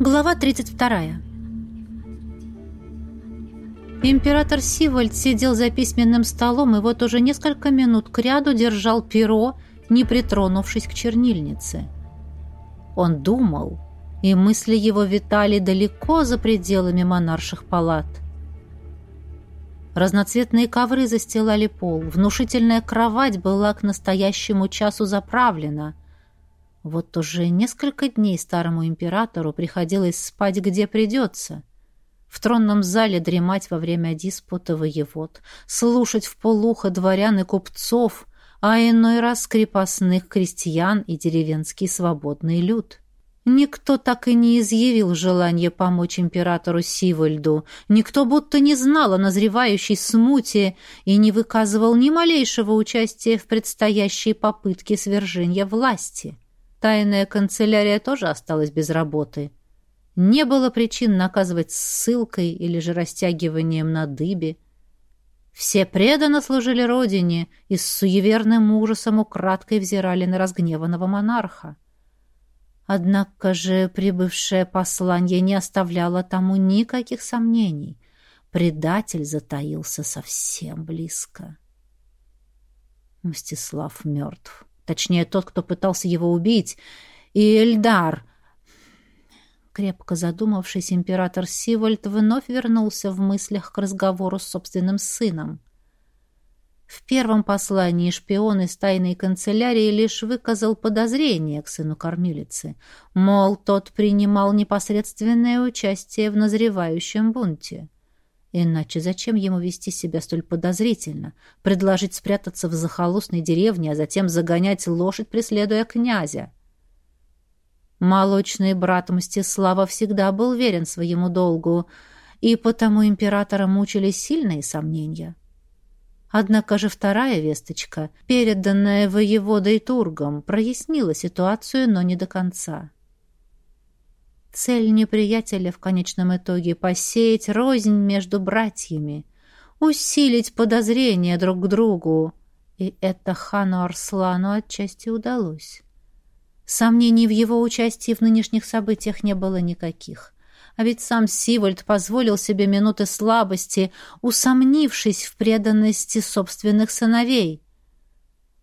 Глава 32. Император Сивольд сидел за письменным столом и вот уже несколько минут кряду держал перо, не притронувшись к чернильнице. Он думал, и мысли его витали далеко за пределами монарших палат. Разноцветные ковры застилали пол, внушительная кровать была к настоящему часу заправлена — вот уже несколько дней старому императору приходилось спать где придется. В тронном зале дремать во время диспута воевод, слушать в полухо дворян и купцов, а иной раз крепостных крестьян и деревенский свободный люд. Никто так и не изъявил желание помочь императору Сивольду, никто будто не знал о назревающей смуте и не выказывал ни малейшего участия в предстоящей попытке свержения власти. Тайная канцелярия тоже осталась без работы. Не было причин наказывать ссылкой или же растягиванием на дыбе. Все преданно служили родине и с суеверным ужасом украдкой взирали на разгневанного монарха. Однако же прибывшее послание не оставляло тому никаких сомнений. Предатель затаился совсем близко. Мстислав мертв. Точнее, тот, кто пытался его убить. И Эльдар. Крепко задумавшись, император Сивольд вновь вернулся в мыслях к разговору с собственным сыном. В первом послании шпион из тайной канцелярии лишь выказал подозрение к сыну кормилицы. Мол, тот принимал непосредственное участие в назревающем бунте. Иначе зачем ему вести себя столь подозрительно, предложить спрятаться в захолустной деревне, а затем загонять лошадь, преследуя князя? Молочный брат Мстислава всегда был верен своему долгу, и потому императора мучили сильные сомнения. Однако же вторая весточка, переданная воеводой Тургом, прояснила ситуацию, но не до конца. Цель неприятеля в конечном итоге — посеять рознь между братьями, усилить подозрения друг к другу. И это хану Арслану отчасти удалось. Сомнений в его участии в нынешних событиях не было никаких. А ведь сам Сивольд позволил себе минуты слабости, усомнившись в преданности собственных сыновей —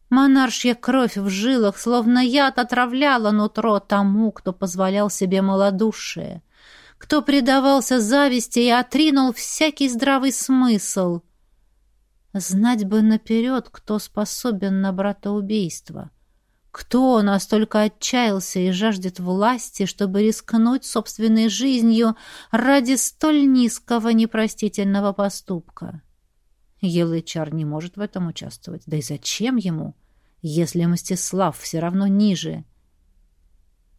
Монаршья кровь в жилах, словно яд, отравляла нутро тому, кто позволял себе малодушие, кто предавался зависти и отринул всякий здравый смысл. Знать бы наперед, кто способен на братоубийство. Кто настолько отчаялся и жаждет власти, чтобы рискнуть собственной жизнью ради столь низкого непростительного поступка? Елычар не может в этом участвовать. Да и зачем ему? — если Мстислав все равно ниже.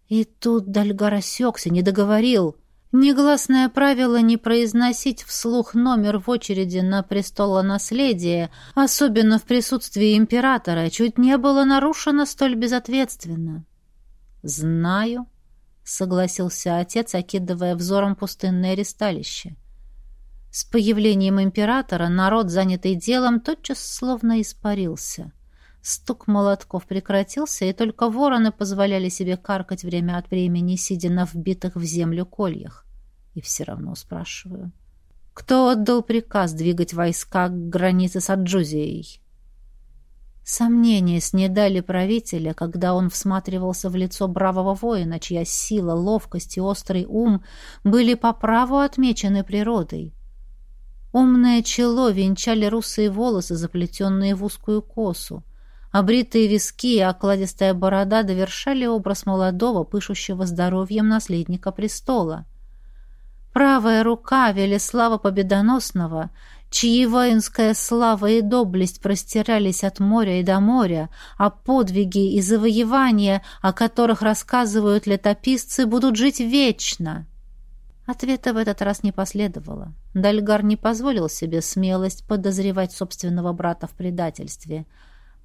И тут Дальгар осекся, не договорил. Негласное правило не произносить вслух номер в очереди на престолонаследие, особенно в присутствии императора, чуть не было нарушено столь безответственно. «Знаю», — согласился отец, окидывая взором пустынное ресталище. С появлением императора народ, занятый делом, тотчас словно испарился. Стук молотков прекратился, и только вороны позволяли себе каркать время от времени, сидя на вбитых в землю кольях. И все равно спрашиваю. Кто отдал приказ двигать войска к границе с Аджузией? Сомнения снедали правителя, когда он всматривался в лицо бравого воина, чья сила, ловкость и острый ум были по праву отмечены природой. Умное чело венчали русые волосы, заплетенные в узкую косу. Обритые виски и окладистая борода довершали образ молодого, пышущего здоровьем наследника престола. Правая рука Велеслава Победоносного, чьи воинская слава и доблесть простирались от моря и до моря, а подвиги и завоевания, о которых рассказывают летописцы, будут жить вечно. Ответа в этот раз не последовало. Дальгар не позволил себе смелость подозревать собственного брата в предательстве —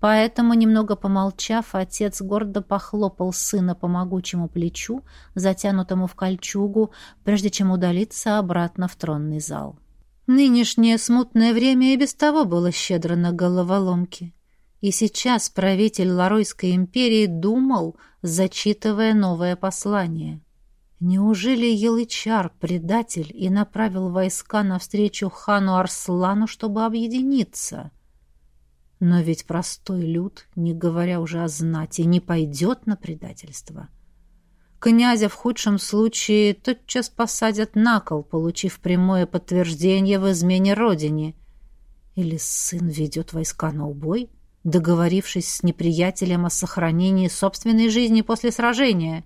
Поэтому, немного помолчав, отец гордо похлопал сына по могучему плечу, затянутому в кольчугу, прежде чем удалиться обратно в тронный зал. Нынешнее смутное время и без того было щедро на головоломки. И сейчас правитель Ларойской империи думал, зачитывая новое послание. Неужели Елычар предатель и направил войска навстречу хану Арслану, чтобы объединиться? Но ведь простой люд, не говоря уже о знати, не пойдет на предательство. Князя в худшем случае тотчас посадят на кол, получив прямое подтверждение в измене родине. Или сын ведет войска на убой, договорившись с неприятелем о сохранении собственной жизни после сражения.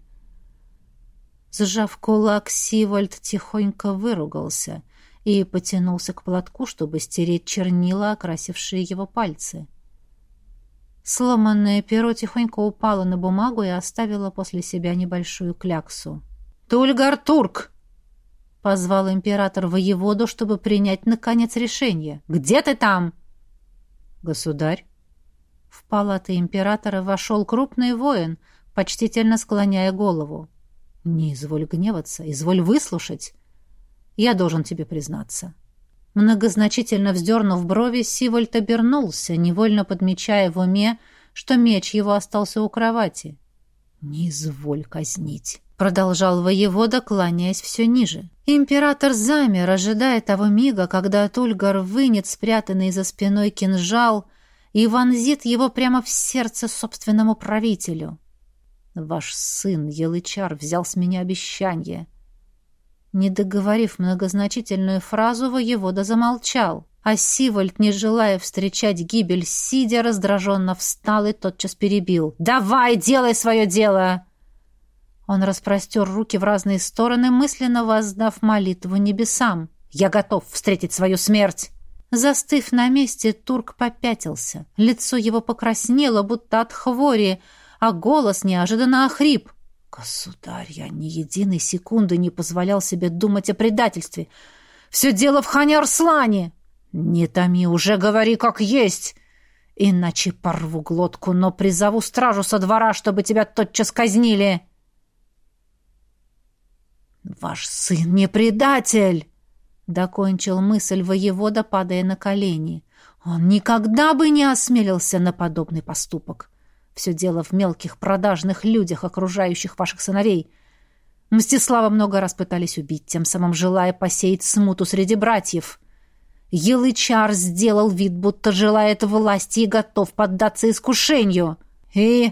Сжав кулак, Сивольд тихонько выругался — и потянулся к платку, чтобы стереть чернила, окрасившие его пальцы. Сломанное перо тихонько упало на бумагу и оставило после себя небольшую кляксу. «Тульгар Турк!» — позвал император воеводу, чтобы принять, наконец, решение. «Где ты там?» «Государь!» В палаты императора вошел крупный воин, почтительно склоняя голову. «Не изволь гневаться, изволь выслушать. Я должен тебе признаться». Многозначительно вздернув брови, Сивольд обернулся, невольно подмечая в уме, что меч его остался у кровати. «Не изволь казнить», — продолжал воевода, кланяясь все ниже. Император замер, ожидая того мига, когда Тульгар вынет спрятанный за спиной кинжал и вонзит его прямо в сердце собственному правителю. «Ваш сын, Елычар, взял с меня обещание», не договорив многозначительную фразу, воевода замолчал, а Сивольд, не желая встречать гибель сидя, раздраженно встал и тотчас перебил. «Давай, делай свое дело!» Он распростер руки в разные стороны, мысленно воздав молитву небесам. «Я готов встретить свою смерть!» Застыв на месте, турк попятился. Лицо его покраснело, будто от хвори, а голос неожиданно охрип. Государь, я ни единой секунды не позволял себе думать о предательстве. Все дело в хане Арслане. Не томи, уже говори как есть. Иначе порву глотку, но призову стражу со двора, чтобы тебя тотчас казнили. Ваш сын не предатель, докончил мысль воевода, падая на колени. Он никогда бы не осмелился на подобный поступок. Все дело в мелких продажных людях, окружающих ваших сыновей. Мстислава много раз пытались убить, тем самым желая посеять смуту среди братьев. Елычар сделал вид, будто желает власти и готов поддаться искушению. И...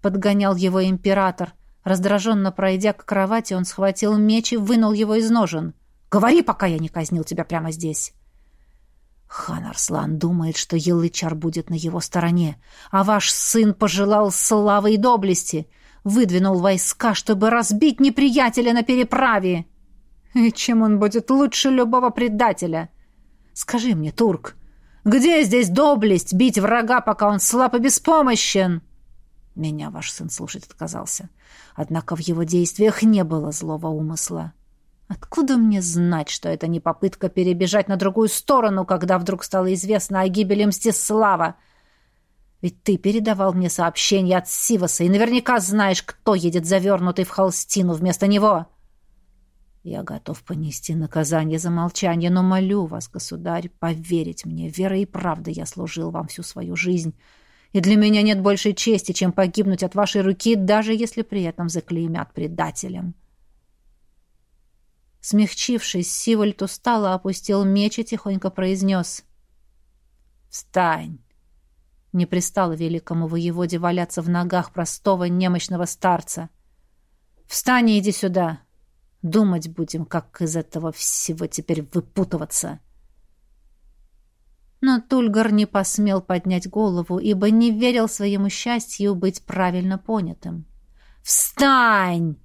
Подгонял его император. Раздраженно пройдя к кровати, он схватил меч и вынул его из ножен. «Говори, пока я не казнил тебя прямо здесь!» Хан Арслан думает, что Елычар будет на его стороне, а ваш сын пожелал славы и доблести, выдвинул войска, чтобы разбить неприятеля на переправе. И чем он будет лучше любого предателя? Скажи мне, турк, где здесь доблесть бить врага, пока он слаб и беспомощен? Меня ваш сын слушать отказался. Однако в его действиях не было злого умысла. Откуда мне знать, что это не попытка перебежать на другую сторону, когда вдруг стало известно о гибели Мстислава? Ведь ты передавал мне сообщение от Сиваса и наверняка знаешь, кто едет завернутый в холстину вместо него. Я готов понести наказание за молчание, но молю вас, государь, поверить мне. Верой и правдой я служил вам всю свою жизнь, и для меня нет большей чести, чем погибнуть от вашей руки, даже если при этом заклеймят предателем. Смягчившись, Сивольд устало опустил меч и тихонько произнес. «Встань!» Не пристало великому воеводе валяться в ногах простого немощного старца. «Встань и иди сюда! Думать будем, как из этого всего теперь выпутываться!» Но Тульгар не посмел поднять голову, ибо не верил своему счастью быть правильно понятым. «Встань!»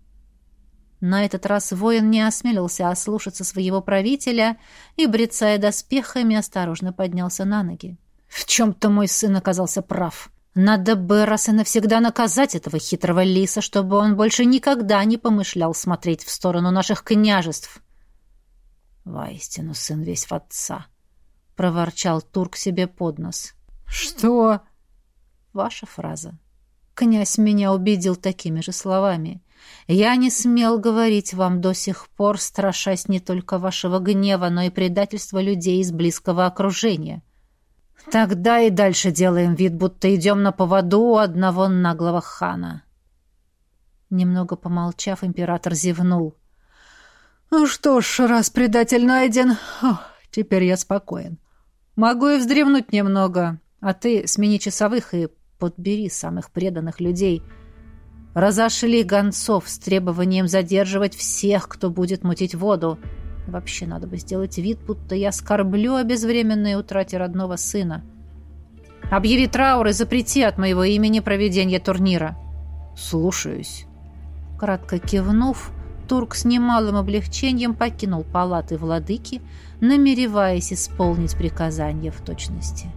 На этот раз воин не осмелился ослушаться своего правителя и, брецая доспехами, осторожно поднялся на ноги. «В чем-то мой сын оказался прав. Надо бы раз и навсегда наказать этого хитрого лиса, чтобы он больше никогда не помышлял смотреть в сторону наших княжеств». «Воистину, сын весь в отца», — проворчал турк себе под нос. «Что?» «Ваша фраза. Князь меня убедил такими же словами». Я не смел говорить вам до сих пор, страшась не только вашего гнева, но и предательства людей из близкого окружения. Тогда и дальше делаем вид, будто идем на поводу у одного наглого хана. Немного помолчав, император зевнул. «Ну что ж, раз предатель найден, теперь я спокоен. Могу и вздремнуть немного, а ты смени часовых и подбери самых преданных людей. Разошли гонцов с требованием задерживать всех, кто будет мутить воду. Вообще надо бы сделать вид, будто я скорблю о безвременной утрате родного сына. Объяви траур и запрети от моего имени проведение турнира. Слушаюсь. Кратко кивнув, Турк с немалым облегчением покинул палаты владыки, намереваясь исполнить приказание в точности. —